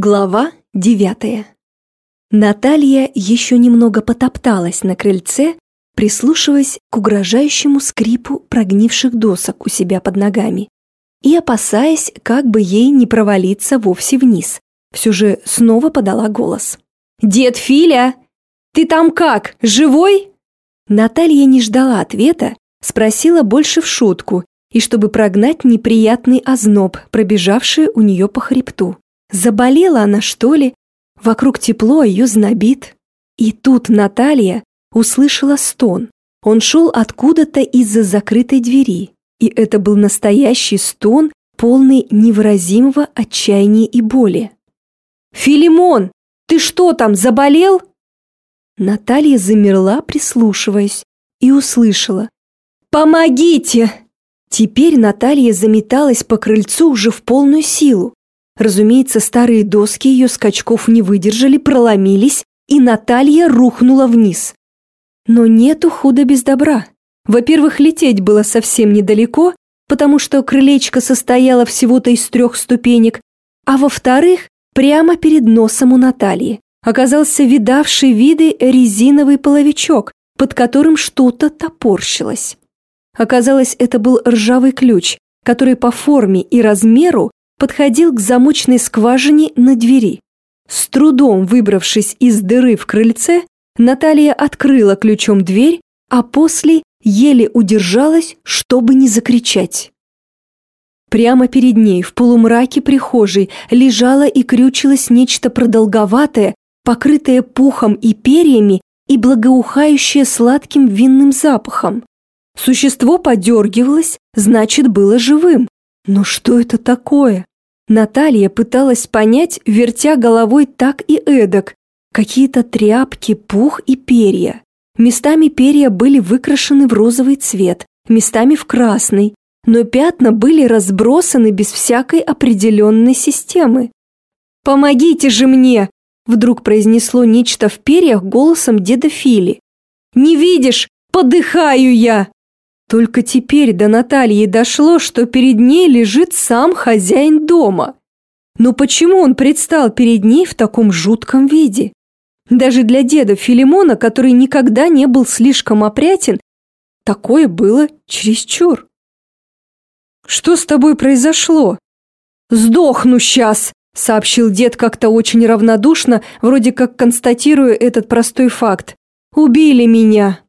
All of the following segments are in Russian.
Глава девятая. Наталья еще немного потопталась на крыльце, прислушиваясь к угрожающему скрипу прогнивших досок у себя под ногами и опасаясь, как бы ей не провалиться вовсе вниз. Все же снова подала голос. «Дед Филя! Ты там как, живой?» Наталья не ждала ответа, спросила больше в шутку и чтобы прогнать неприятный озноб, пробежавший у нее по хребту. Заболела она, что ли? Вокруг тепло, ее знобит. И тут Наталья услышала стон. Он шел откуда-то из-за закрытой двери. И это был настоящий стон, полный невыразимого отчаяния и боли. «Филимон, ты что там, заболел?» Наталья замерла, прислушиваясь, и услышала. «Помогите!» Теперь Наталья заметалась по крыльцу уже в полную силу. Разумеется, старые доски ее скачков не выдержали, проломились, и Наталья рухнула вниз. Но нету худа без добра. Во-первых, лететь было совсем недалеко, потому что крылечко состояло всего-то из трех ступенек, а во-вторых, прямо перед носом у Натальи оказался видавший виды резиновый половичок, под которым что-то топорщилось. Оказалось, это был ржавый ключ, который по форме и размеру подходил к замочной скважине на двери. С трудом выбравшись из дыры в крыльце, Наталья открыла ключом дверь, а после еле удержалась, чтобы не закричать. Прямо перед ней, в полумраке прихожей, лежало и крючилось нечто продолговатое, покрытое пухом и перьями и благоухающее сладким винным запахом. Существо подергивалось, значит, было живым. Но что это такое? Наталья пыталась понять, вертя головой так и эдак. Какие-то тряпки, пух и перья. Местами перья были выкрашены в розовый цвет, местами в красный, но пятна были разбросаны без всякой определенной системы. «Помогите же мне!» – вдруг произнесло нечто в перьях голосом деда Фили. «Не видишь? Подыхаю я!» Только теперь до Натальи дошло, что перед ней лежит сам хозяин дома. Но почему он предстал перед ней в таком жутком виде? Даже для деда Филимона, который никогда не был слишком опрятен, такое было чересчур. «Что с тобой произошло?» «Сдохну сейчас!» – сообщил дед как-то очень равнодушно, вроде как констатируя этот простой факт. «Убили меня!»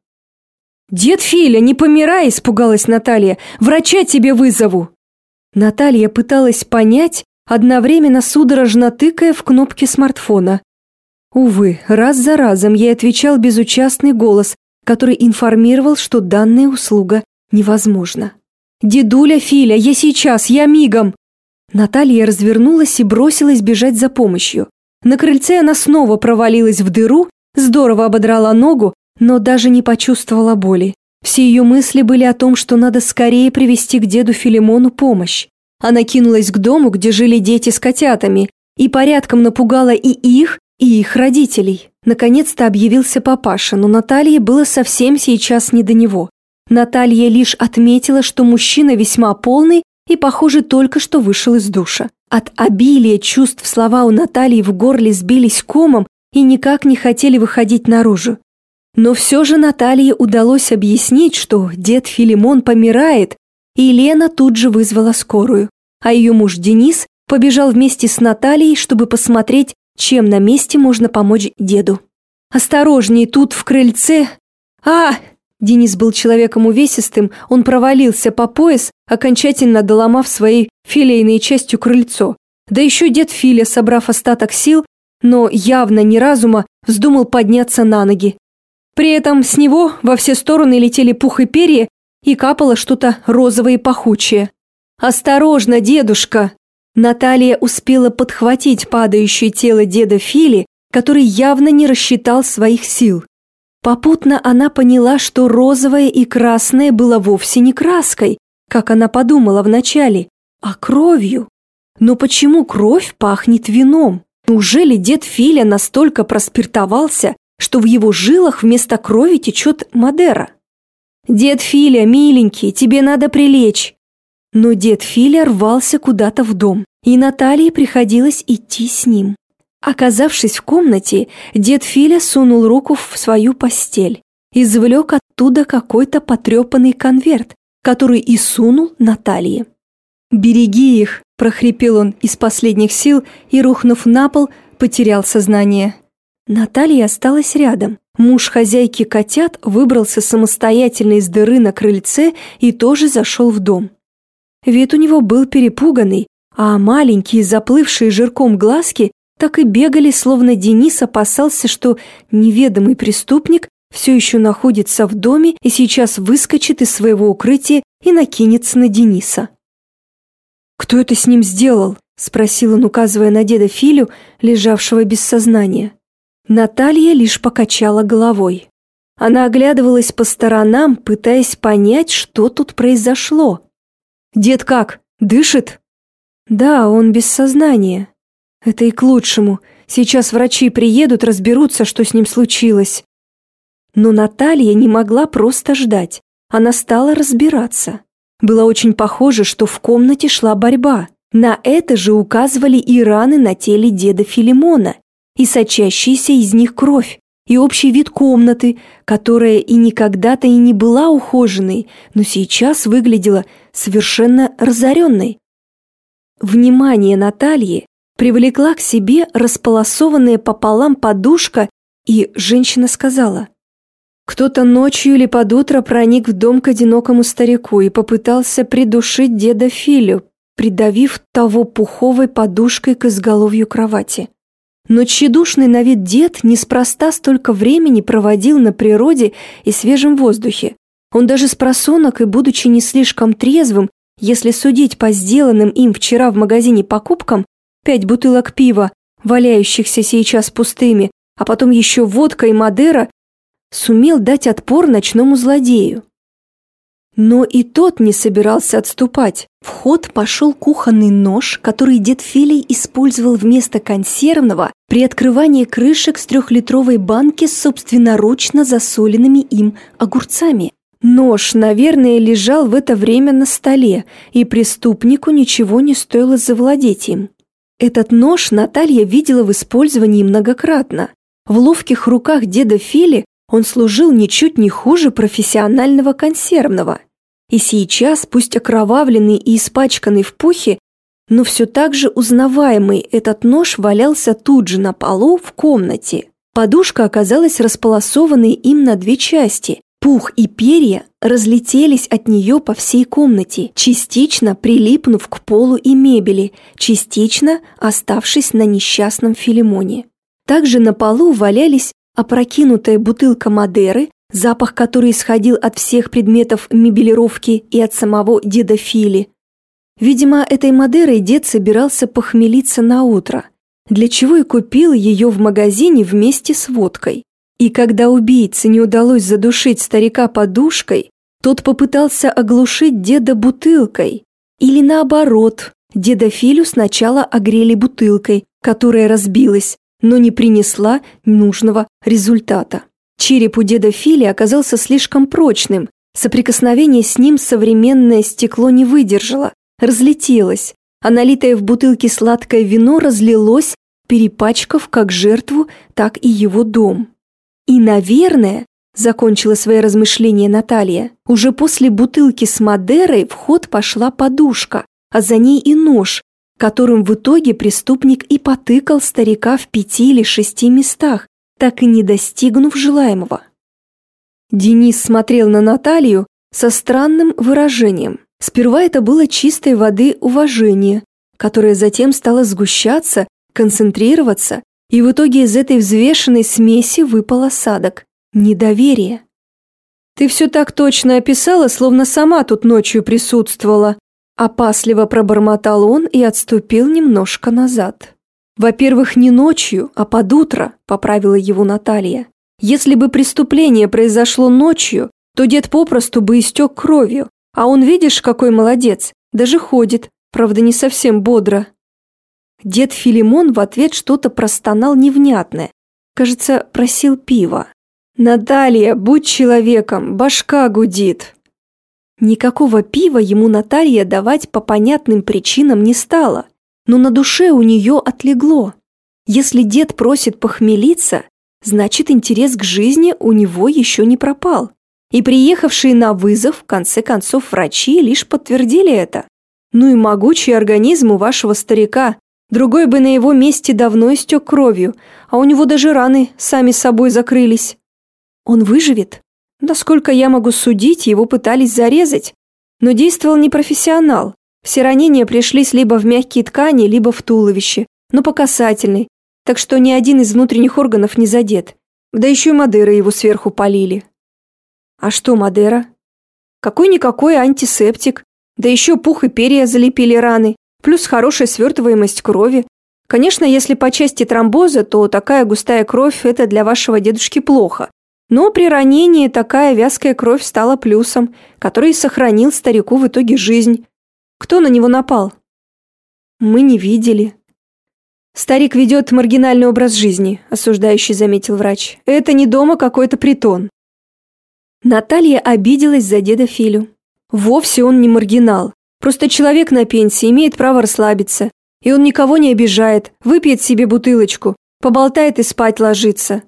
«Дед Филя, не помирай!» – испугалась Наталья. «Врача тебе вызову!» Наталья пыталась понять, одновременно судорожно тыкая в кнопки смартфона. Увы, раз за разом ей отвечал безучастный голос, который информировал, что данная услуга невозможна. «Дедуля Филя, я сейчас, я мигом!» Наталья развернулась и бросилась бежать за помощью. На крыльце она снова провалилась в дыру, здорово ободрала ногу, но даже не почувствовала боли. Все ее мысли были о том, что надо скорее привести к деду Филимону помощь. Она кинулась к дому, где жили дети с котятами, и порядком напугала и их, и их родителей. Наконец-то объявился папаша, но Наталье было совсем сейчас не до него. Наталья лишь отметила, что мужчина весьма полный и, похоже, только что вышел из душа. От обилия чувств слова у Натальи в горле сбились комом и никак не хотели выходить наружу. Но все же Наталье удалось объяснить, что дед Филимон помирает, и Лена тут же вызвала скорую. А ее муж Денис побежал вместе с Натальей, чтобы посмотреть, чем на месте можно помочь деду. «Осторожней, тут в крыльце...» «А!» Денис был человеком увесистым, он провалился по пояс, окончательно доломав своей филейной частью крыльцо. Да еще дед Филя, собрав остаток сил, но явно не разума, вздумал подняться на ноги. При этом с него во все стороны летели пух и перья, и капало что-то розовое и пахучее. «Осторожно, дедушка!» Наталья успела подхватить падающее тело деда Фили, который явно не рассчитал своих сил. Попутно она поняла, что розовое и красное было вовсе не краской, как она подумала вначале, а кровью. Но почему кровь пахнет вином? Неужели дед Филя настолько проспиртовался, что в его жилах вместо крови течет Мадера. «Дед Филя, миленький, тебе надо прилечь!» Но дед Филя рвался куда-то в дом. и Наталье приходилось идти с ним. Оказавшись в комнате, дед Филя сунул руку в свою постель, извлек оттуда какой-то потрепанный конверт, который и сунул Наталье. «Береги их!» – прохрипел он из последних сил и, рухнув на пол, потерял сознание. Наталья осталась рядом. Муж хозяйки котят выбрался самостоятельно из дыры на крыльце и тоже зашел в дом. Вид у него был перепуганный, а маленькие, заплывшие жирком глазки так и бегали, словно Денис опасался, что неведомый преступник все еще находится в доме и сейчас выскочит из своего укрытия и накинется на Дениса. «Кто это с ним сделал?» – спросил он, указывая на деда Филю, лежавшего без сознания. Наталья лишь покачала головой. Она оглядывалась по сторонам, пытаясь понять, что тут произошло. «Дед как? Дышит?» «Да, он без сознания. Это и к лучшему. Сейчас врачи приедут, разберутся, что с ним случилось». Но Наталья не могла просто ждать. Она стала разбираться. Было очень похоже, что в комнате шла борьба. На это же указывали и раны на теле деда Филимона, и сочащаяся из них кровь, и общий вид комнаты, которая и никогда-то и не была ухоженной, но сейчас выглядела совершенно разоренной. Внимание Натальи привлекла к себе располосованная пополам подушка, и женщина сказала, «Кто-то ночью или под утро проник в дом к одинокому старику и попытался придушить деда Филю, придавив того пуховой подушкой к изголовью кровати. Но тщедушный на вид дед неспроста столько времени проводил на природе и свежем воздухе. Он даже с просонок и, будучи не слишком трезвым, если судить по сделанным им вчера в магазине покупкам, пять бутылок пива, валяющихся сейчас пустыми, а потом еще водка и Мадера, сумел дать отпор ночному злодею. Но и тот не собирался отступать. В ход пошел кухонный нож, который дед Филий использовал вместо консервного при открывании крышек с трехлитровой банки с собственноручно засоленными им огурцами. Нож, наверное, лежал в это время на столе, и преступнику ничего не стоило завладеть им. Этот нож Наталья видела в использовании многократно. В ловких руках деда Фили он служил ничуть не хуже профессионального консервного. И сейчас, пусть окровавленный и испачканный в пухе, но все так же узнаваемый этот нож валялся тут же на полу в комнате. Подушка оказалась располосованной им на две части, Пух и перья разлетелись от нее по всей комнате, частично прилипнув к полу и мебели, частично оставшись на несчастном Филимоне. Также на полу валялись опрокинутая бутылка Мадеры, запах которой исходил от всех предметов мебелировки и от самого деда Фили. Видимо, этой Мадерой дед собирался похмелиться на утро, для чего и купил ее в магазине вместе с водкой. И когда убийце не удалось задушить старика подушкой, тот попытался оглушить деда бутылкой. Или наоборот, деда Филю сначала огрели бутылкой, которая разбилась, но не принесла нужного результата. Череп у деда Фили оказался слишком прочным, соприкосновение с ним современное стекло не выдержало, разлетелось, а налитое в бутылке сладкое вино разлилось, перепачкав как жертву, так и его дом. И, наверное, закончила свои размышления Наталья, уже после бутылки с Мадерой в ход пошла подушка, а за ней и нож, которым в итоге преступник и потыкал старика в пяти или шести местах, так и не достигнув желаемого. Денис смотрел на Наталью со странным выражением. Сперва это было чистой воды уважение, которое затем стало сгущаться, концентрироваться и в итоге из этой взвешенной смеси выпал осадок – недоверие. «Ты все так точно описала, словно сама тут ночью присутствовала», опасливо пробормотал он и отступил немножко назад. «Во-первых, не ночью, а под утро», – поправила его Наталья. «Если бы преступление произошло ночью, то дед попросту бы истек кровью, а он, видишь, какой молодец, даже ходит, правда, не совсем бодро». Дед Филимон в ответ что-то простонал невнятное. Кажется, просил пива. «Наталья, будь человеком, башка гудит!» Никакого пива ему Наталья давать по понятным причинам не стала. Но на душе у нее отлегло. Если дед просит похмелиться, значит интерес к жизни у него еще не пропал. И приехавшие на вызов, в конце концов, врачи лишь подтвердили это. Ну и могучий организм у вашего старика. Другой бы на его месте давно истек кровью, а у него даже раны сами собой закрылись. Он выживет? Насколько я могу судить, его пытались зарезать. Но действовал не профессионал. Все ранения пришлись либо в мягкие ткани, либо в туловище, но по касательной, так что ни один из внутренних органов не задет. Да еще и Мадера его сверху полили. А что Мадера? Какой-никакой антисептик. Да еще пух и перья залепили раны. Плюс хорошая свертываемость крови. Конечно, если по части тромбоза, то такая густая кровь – это для вашего дедушки плохо. Но при ранении такая вязкая кровь стала плюсом, который сохранил старику в итоге жизнь. Кто на него напал? Мы не видели. Старик ведет маргинальный образ жизни, осуждающий заметил врач. Это не дома какой-то притон. Наталья обиделась за деда Филю. Вовсе он не маргинал. Просто человек на пенсии имеет право расслабиться. И он никого не обижает, выпьет себе бутылочку, поболтает и спать ложится.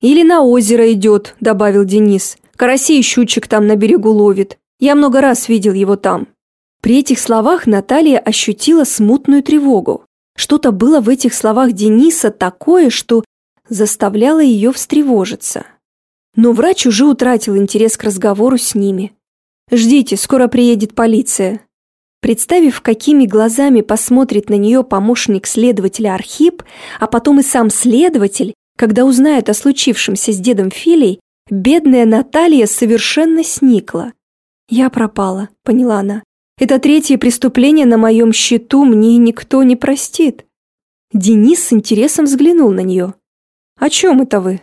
«Или на озеро идет», – добавил Денис. «Карасей и щучек там на берегу ловит. Я много раз видел его там». При этих словах Наталья ощутила смутную тревогу. Что-то было в этих словах Дениса такое, что заставляло ее встревожиться. Но врач уже утратил интерес к разговору с ними. «Ждите, скоро приедет полиция». Представив, какими глазами посмотрит на нее помощник следователя Архип, а потом и сам следователь, когда узнает о случившемся с дедом Филей, бедная Наталья совершенно сникла. «Я пропала», — поняла она. «Это третье преступление на моем счету мне никто не простит». Денис с интересом взглянул на нее. «О чем это вы?»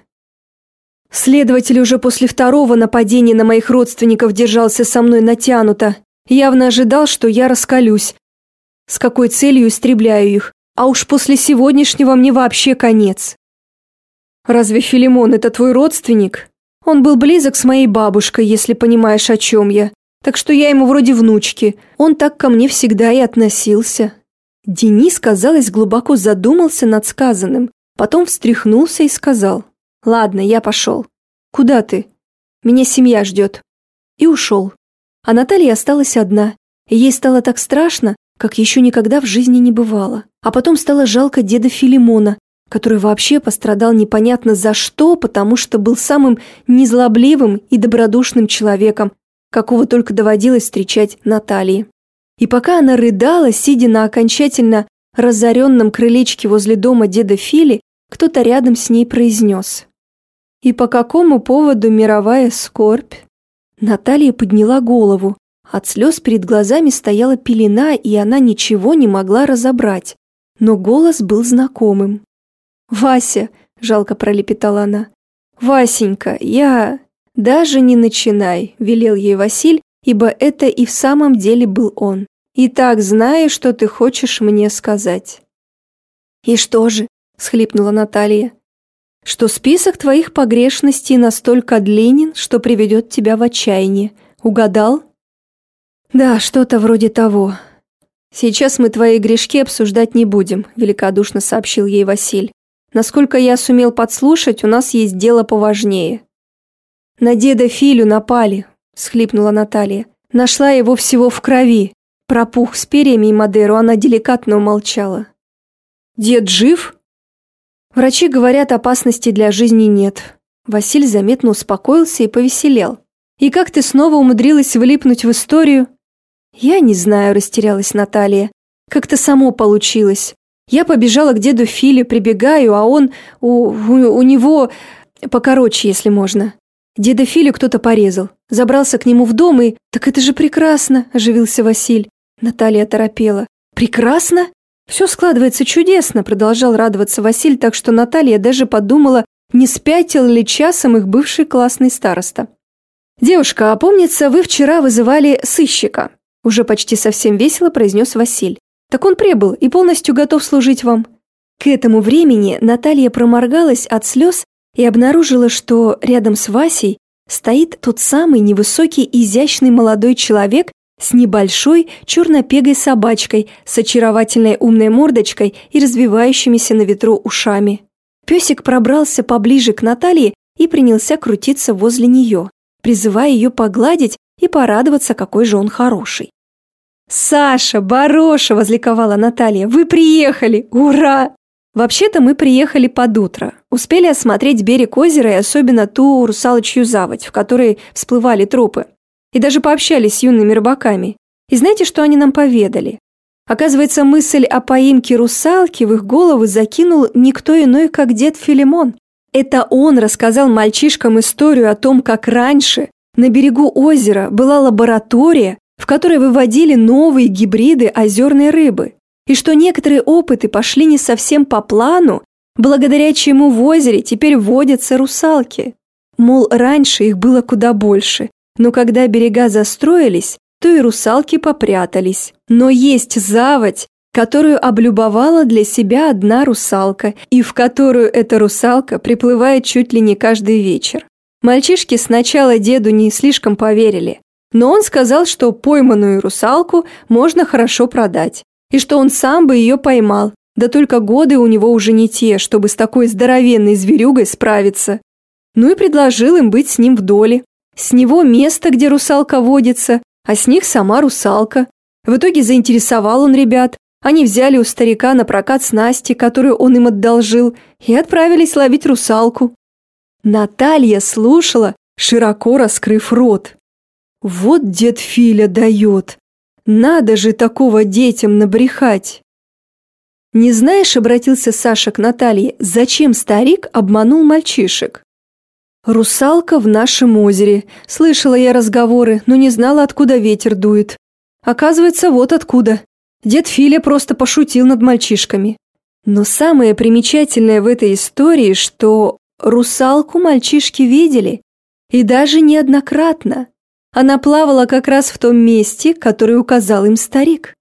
Следователь уже после второго нападения на моих родственников держался со мной натянуто. Явно ожидал, что я раскалюсь. С какой целью истребляю их. А уж после сегодняшнего мне вообще конец. Разве Филимон это твой родственник? Он был близок с моей бабушкой, если понимаешь, о чем я. Так что я ему вроде внучки. Он так ко мне всегда и относился. Денис, казалось, глубоко задумался над сказанным, потом встряхнулся и сказал – «Ладно, я пошел. Куда ты? Меня семья ждет». И ушел. А Наталья осталась одна, и ей стало так страшно, как еще никогда в жизни не бывало. А потом стало жалко деда Филимона, который вообще пострадал непонятно за что, потому что был самым незлобливым и добродушным человеком, какого только доводилось встречать Наталье. И пока она рыдала, сидя на окончательно разоренном крылечке возле дома деда Фили, кто-то рядом с ней произнес. И по какому поводу мировая скорбь? Наталья подняла голову. От слез перед глазами стояла пелена, и она ничего не могла разобрать. Но голос был знакомым. «Вася!» – жалко пролепетала она. «Васенька, я...» «Даже не начинай», – велел ей Василь, ибо это и в самом деле был он. «И так знаю, что ты хочешь мне сказать». «И что же?» – схлипнула Наталья что список твоих погрешностей настолько длинен, что приведет тебя в отчаяние. Угадал? Да, что-то вроде того. Сейчас мы твои грешки обсуждать не будем, великодушно сообщил ей Василь. Насколько я сумел подслушать, у нас есть дело поважнее. На деда Филю напали, схлипнула Наталья. Нашла его всего в крови. Пропух с перьями и Мадеру она деликатно умолчала. «Дед жив?» Врачи говорят, опасности для жизни нет. Василь заметно успокоился и повеселел. И как ты снова умудрилась влипнуть в историю? Я не знаю, растерялась Наталья. Как-то само получилось. Я побежала к деду Филе, прибегаю, а он... У, у, у него... Покороче, если можно. Деда Филю кто-то порезал. Забрался к нему в дом и... «Так это же прекрасно!» – оживился Василь. Наталья торопела. «Прекрасно? «Все складывается чудесно», – продолжал радоваться Василь, так что Наталья даже подумала, не спятил ли часом их бывший классный староста. «Девушка, а помнится, вы вчера вызывали сыщика?» Уже почти совсем весело произнес Василь. «Так он прибыл и полностью готов служить вам». К этому времени Наталья проморгалась от слез и обнаружила, что рядом с Васей стоит тот самый невысокий изящный молодой человек, с небольшой черно-пегой собачкой с очаровательной умной мордочкой и развивающимися на ветру ушами. Песик пробрался поближе к Наталье и принялся крутиться возле нее, призывая ее погладить и порадоваться, какой же он хороший. «Саша, Бароша!» – возликовала Наталья. «Вы приехали! Ура!» Вообще-то мы приехали под утро. Успели осмотреть берег озера и особенно ту русалочью заводь, в которой всплывали тропы. И даже пообщались с юными рыбаками. И знаете, что они нам поведали? Оказывается, мысль о поимке русалки в их головы закинул никто иной, как дед Филимон. Это он рассказал мальчишкам историю о том, как раньше на берегу озера была лаборатория, в которой выводили новые гибриды озерной рыбы, и что некоторые опыты пошли не совсем по плану, благодаря чему в озере теперь водятся русалки. Мол, раньше их было куда больше, но когда берега застроились, то и русалки попрятались. Но есть заводь, которую облюбовала для себя одна русалка, и в которую эта русалка приплывает чуть ли не каждый вечер. Мальчишки сначала деду не слишком поверили, но он сказал, что пойманную русалку можно хорошо продать, и что он сам бы ее поймал, да только годы у него уже не те, чтобы с такой здоровенной зверюгой справиться. Ну и предложил им быть с ним в доле. С него место, где русалка водится, а с них сама русалка. В итоге заинтересовал он ребят. Они взяли у старика на прокат снасти, которую он им одолжил, и отправились ловить русалку. Наталья слушала, широко раскрыв рот. Вот дед Филя дает. Надо же такого детям набрехать. Не знаешь, обратился Саша к Наталье, зачем старик обманул мальчишек? «Русалка в нашем озере. Слышала я разговоры, но не знала, откуда ветер дует. Оказывается, вот откуда. Дед Филя просто пошутил над мальчишками. Но самое примечательное в этой истории, что русалку мальчишки видели. И даже неоднократно. Она плавала как раз в том месте, которое указал им старик.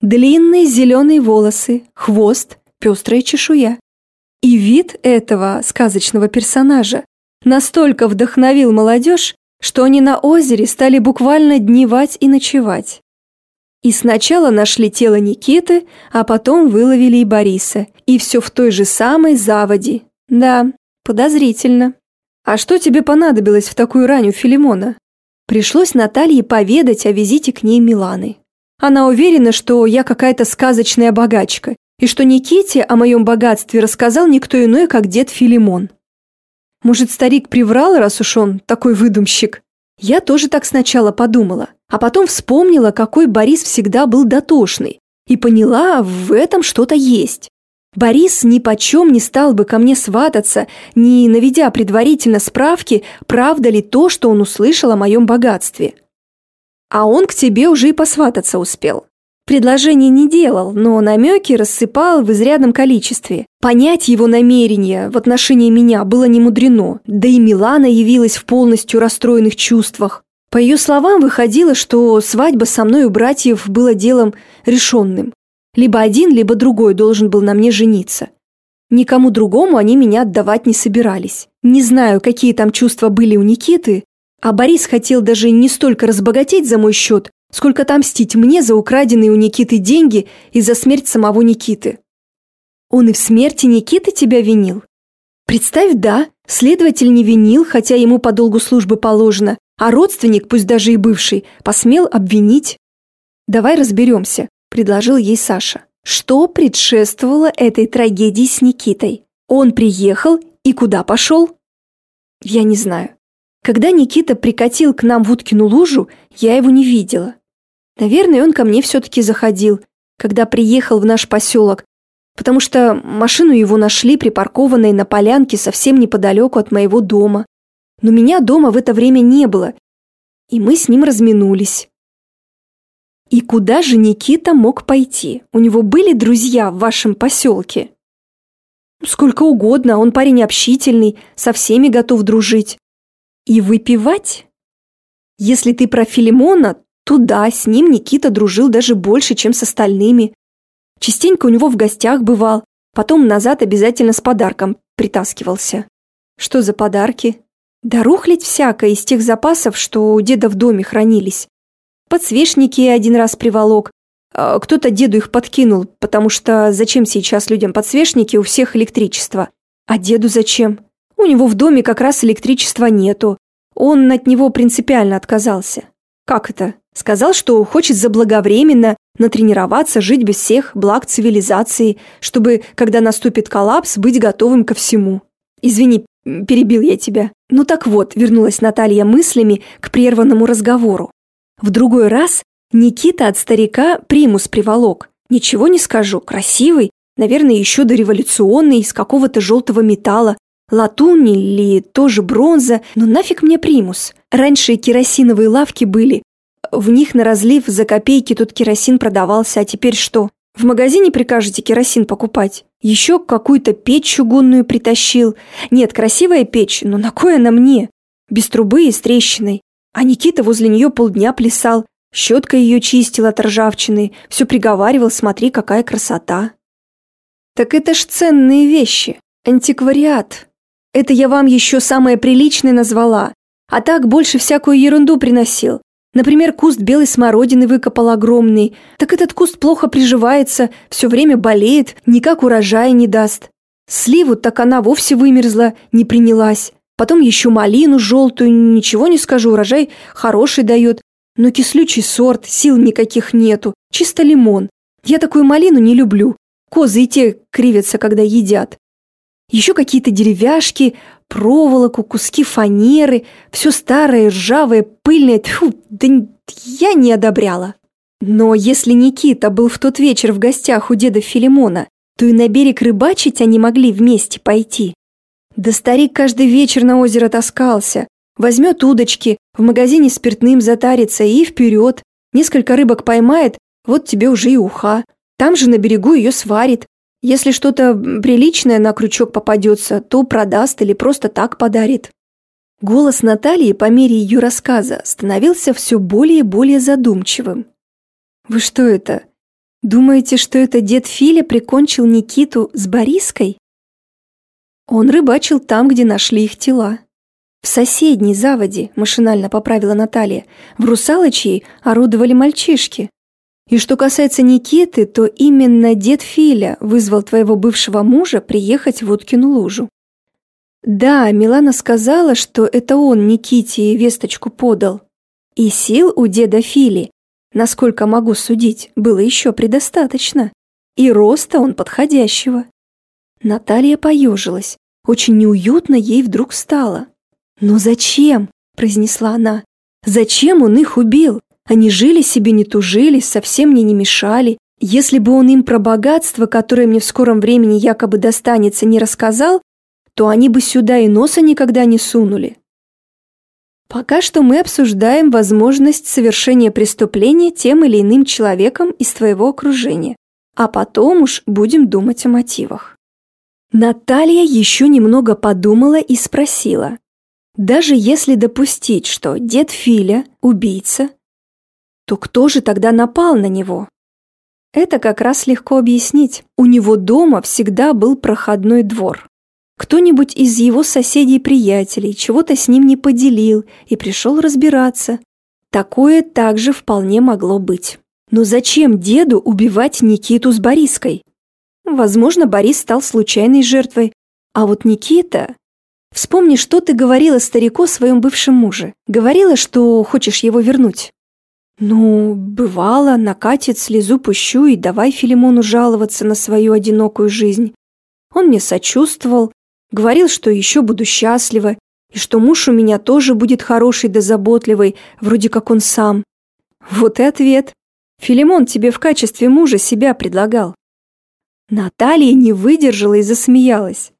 Длинные зеленые волосы, хвост, пестрая чешуя. И вид этого сказочного персонажа настолько вдохновил молодежь, что они на озере стали буквально дневать и ночевать. И сначала нашли тело Никиты, а потом выловили и Бориса. И все в той же самой заводе. Да, подозрительно. А что тебе понадобилось в такую раннюю Филимона? Пришлось Наталье поведать о визите к ней Миланы. Она уверена, что я какая-то сказочная богачка, и что Никите о моем богатстве рассказал никто иной, как дед Филимон. Может, старик приврал, раз уж он такой выдумщик? Я тоже так сначала подумала, а потом вспомнила, какой Борис всегда был дотошный, и поняла, в этом что-то есть. Борис ни почем не стал бы ко мне свататься, не наведя предварительно справки, правда ли то, что он услышал о моем богатстве. А он к тебе уже и посвататься успел. Предложений не делал, но намеки рассыпал в изрядном количестве. Понять его намерения в отношении меня было не мудрено, да и Милана явилась в полностью расстроенных чувствах. По ее словам, выходило, что свадьба со мной у братьев было делом решенным. Либо один, либо другой должен был на мне жениться. Никому другому они меня отдавать не собирались. Не знаю, какие там чувства были у Никиты, а Борис хотел даже не столько разбогатеть за мой счет, сколько отомстить мне за украденные у Никиты деньги и за смерть самого Никиты. Он и в смерти Никиты тебя винил? Представь, да, следователь не винил, хотя ему по долгу службы положено, а родственник, пусть даже и бывший, посмел обвинить. Давай разберемся, предложил ей Саша. Что предшествовало этой трагедии с Никитой? Он приехал и куда пошел? Я не знаю. Когда Никита прикатил к нам в Уткину лужу, я его не видела. Наверное, он ко мне все-таки заходил, когда приехал в наш поселок, потому что машину его нашли припаркованной на полянке совсем неподалеку от моего дома. Но меня дома в это время не было, и мы с ним разминулись. И куда же Никита мог пойти? У него были друзья в вашем поселке? Сколько угодно, он парень общительный, со всеми готов дружить. И выпивать? Если ты про Филимона, то да, с ним Никита дружил даже больше, чем с остальными. Частенько у него в гостях бывал, потом назад обязательно с подарком притаскивался. Что за подарки? Да рухлить всякое из тех запасов, что у деда в доме хранились. Подсвечники один раз приволок. А, кто-то деду их подкинул, потому что зачем сейчас людям подсвечники, у всех электричество. А деду зачем? У него в доме как раз электричества нету. Он от него принципиально отказался. Как это? Сказал, что хочет заблаговременно натренироваться жить без всех благ цивилизации, чтобы, когда наступит коллапс, быть готовым ко всему. Извини, перебил я тебя. Ну так вот, вернулась Наталья мыслями к прерванному разговору. В другой раз Никита от старика примус приволок. Ничего не скажу, красивый, наверное, еще дореволюционный, из какого-то желтого металла, латунь или тоже бронза, но нафиг мне примус. Раньше керосиновые лавки были, в них на разлив за копейки тут керосин продавался, а теперь что? В магазине прикажете керосин покупать? Еще какую-то печь чугунную притащил. Нет, красивая печь, но на кое она мне? Без трубы и с трещиной. А Никита возле нее полдня плясал, щеткой ее чистил от ржавчины, все приговаривал, смотри, какая красота. Так это ж ценные вещи, антиквариат. Это я вам еще самое приличное назвала, а так больше всякую ерунду приносил. Например, куст белой смородины выкопал огромный. Так этот куст плохо приживается, все время болеет, никак урожая не даст. Сливу так она вовсе вымерзла, не принялась. Потом еще малину желтую, ничего не скажу, урожай хороший дает. Но кислючий сорт, сил никаких нету, чисто лимон. Я такую малину не люблю. Козы и те кривятся, когда едят. Еще какие-то деревяшки, проволоку, куски фанеры, все старое, ржавое, пыльное. Тьфу, да я не одобряла. Но если Никита был в тот вечер в гостях у деда Филимона, то и на берег рыбачить они могли вместе пойти. Да старик каждый вечер на озеро таскался, возьмет удочки, в магазине спиртным затарится и вперед. Несколько рыбок поймает, вот тебе уже и уха. Там же на берегу ее сварит, если что-то приличное на крючок попадется, то продаст или просто так подарит. Голос Натальи по мере ее рассказа становился все более и более задумчивым. «Вы что это? Думаете, что это дед Филя прикончил Никиту с Бориской?» Он рыбачил там, где нашли их тела. В соседней заводе, машинально поправила Наталья, в Русалочьей орудовали мальчишки. И что касается Никиты, то именно дед Филя вызвал твоего бывшего мужа приехать в Уткину лужу. Да, Милана сказала, что это он Никите весточку подал. И сил у деда Фили, насколько могу судить, было еще предостаточно. И роста он подходящего. Наталья поежилась. Очень неуютно ей вдруг стало. «Но зачем?» – произнесла она. «Зачем он их убил? Они жили себе, не тужили, совсем мне не мешали. Если бы он им про богатство, которое мне в скором времени якобы достанется, не рассказал, то они бы сюда и носа никогда не сунули. Пока что мы обсуждаем возможность совершения преступления тем или иным человеком из твоего окружения, а потом уж будем думать о мотивах. Наталья еще немного подумала и спросила. Даже если допустить, что дед Филя – убийца, то кто же тогда напал на него? Это как раз легко объяснить. У него дома всегда был проходной двор. Кто-нибудь из его соседей-приятелей чего-то с ним не поделил и пришел разбираться. Такое также вполне могло быть. Но зачем деду убивать Никиту с Бориской? Возможно, Борис стал случайной жертвой. А вот Никита... Вспомни, что ты говорила старику о своем бывшем муже. Говорила, что хочешь его вернуть. Ну, бывало, накатит, слезу пущу и давай Филимону жаловаться на свою одинокую жизнь. Он мне сочувствовал, говорил, что еще буду счастлива, и что муж у меня тоже будет хороший да заботливый, вроде как он сам. Вот и ответ. Филимон тебе в качестве мужа себя предлагал. Наталья не выдержала и засмеялась.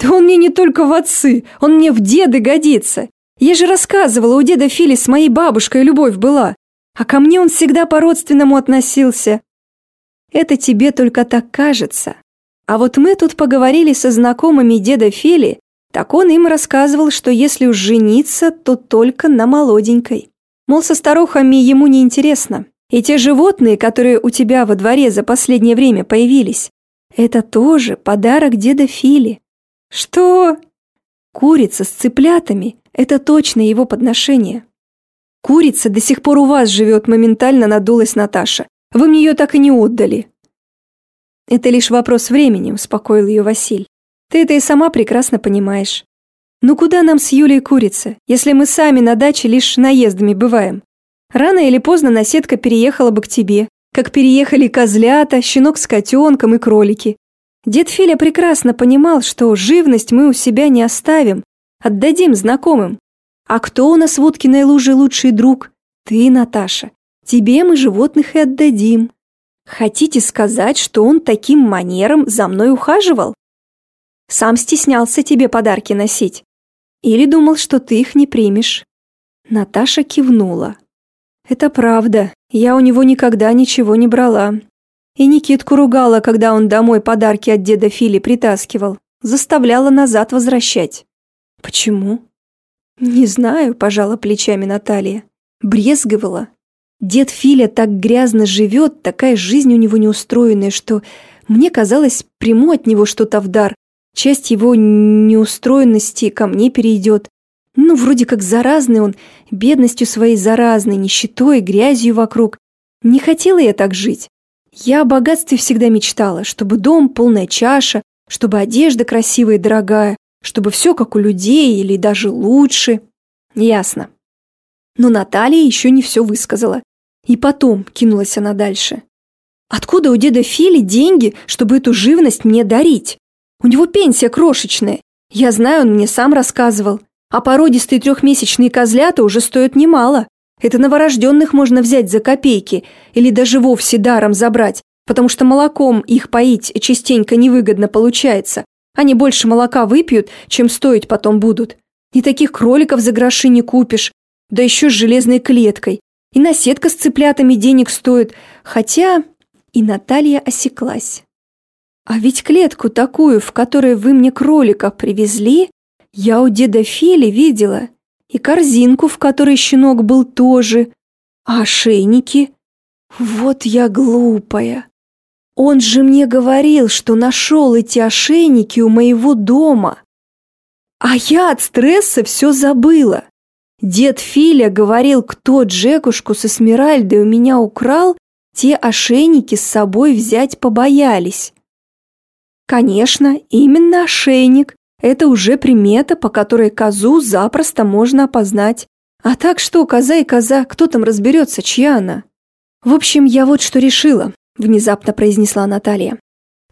Да он мне не только в отцы, он мне в деды годится. Я же рассказывала, у деда Фили с моей бабушкой любовь была. А ко мне он всегда по-родственному относился. Это тебе только так кажется. А вот мы тут поговорили со знакомыми деда Фели, так он им рассказывал, что если уж жениться, то только на молоденькой. Мол, со старухами ему не интересно. И те животные, которые у тебя во дворе за последнее время появились, это тоже подарок деда Фили. Что? Курица с цыплятами – это точно его подношение. Курица до сих пор у вас живет, моментально надулась Наташа. Вы мне ее так и не отдали. Это лишь вопрос времени, успокоил ее Василь. Ты это и сама прекрасно понимаешь. Ну куда нам с Юлей курица, если мы сами на даче лишь наездами бываем? Рано или поздно наседка переехала бы к тебе, как переехали козлята, щенок с котенком и кролики. Дед Филя прекрасно понимал, что живность мы у себя не оставим, отдадим знакомым. А кто у нас в Уткиной луже лучший друг? Ты, Наташа. Тебе мы животных и отдадим. Хотите сказать, что он таким манером за мной ухаживал? Сам стеснялся тебе подарки носить. Или думал, что ты их не примешь? Наташа кивнула. Это правда, я у него никогда ничего не брала. И Никитку ругала, когда он домой подарки от деда Фили притаскивал. Заставляла назад возвращать. Почему? Не знаю, пожала плечами Наталья. Брезговала. Дед Филя так грязно живет, такая жизнь у него неустроенная, что мне казалось, приму от него что-то в дар. Часть его неустроенности ко мне перейдет. Ну, вроде как заразный он, бедностью своей заразной, нищетой, грязью вокруг. Не хотела я так жить. Я о богатстве всегда мечтала, чтобы дом полная чаша, чтобы одежда красивая и дорогая, чтобы все как у людей или даже лучше. Ясно. Но Наталья еще не все высказала. И потом кинулась она дальше. Откуда у деда Фили деньги, чтобы эту живность мне дарить? У него пенсия крошечная. Я знаю, он мне сам рассказывал. А породистые трехмесячные козлята уже стоят немало. Это новорожденных можно взять за копейки или даже вовсе даром забрать, потому что молоком их поить частенько невыгодно получается. Они больше молока выпьют, чем стоить потом будут. И таких кроликов за гроши не купишь, да еще с железной клеткой. И наседка с цыплятами денег стоит, хотя... И Наталья осеклась. А ведь клетку такую, в которой вы мне кроликов привезли, я у деда Фили видела. И корзинку, в которой щенок был тоже. А ошейники? Вот я глупая. Он же мне говорил, что нашел эти ошейники у моего дома. А я от стресса все забыла. Дед Филя говорил, кто Джекушку со Смиральдой у меня украл, те ошейники с собой взять побоялись. Конечно, именно ошейник, это уже примета, по которой козу запросто можно опознать. А так что, коза и коза, кто там разберется, чья она? В общем, я вот что решила, внезапно произнесла Наталья.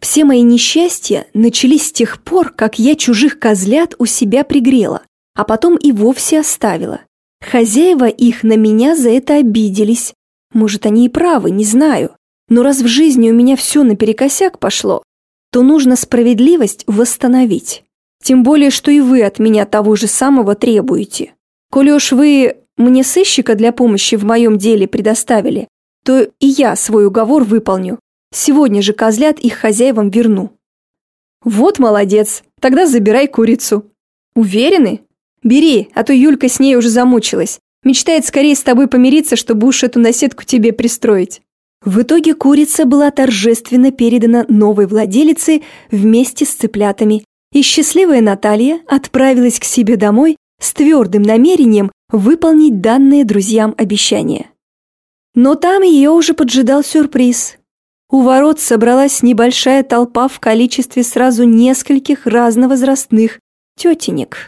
Все мои несчастья начались с тех пор, как я чужих козлят у себя пригрела, а потом и вовсе оставила. Хозяева их на меня за это обиделись. Может, они и правы, не знаю. Но раз в жизни у меня все наперекосяк пошло, то нужно справедливость восстановить. Тем более, что и вы от меня того же самого требуете. Коли уж вы мне сыщика для помощи в моем деле предоставили, то и я свой уговор выполню. Сегодня же козлят их хозяевам верну». «Вот молодец, тогда забирай курицу». «Уверены?» «Бери, а то Юлька с ней уже замучилась. Мечтает скорее с тобой помириться, чтобы уж эту наседку тебе пристроить». В итоге курица была торжественно передана новой владелице вместе с цыплятами и счастливая Наталья отправилась к себе домой с твердым намерением выполнить данные друзьям обещания. Но там ее уже поджидал сюрприз. У ворот собралась небольшая толпа в количестве сразу нескольких разновозрастных тетенек.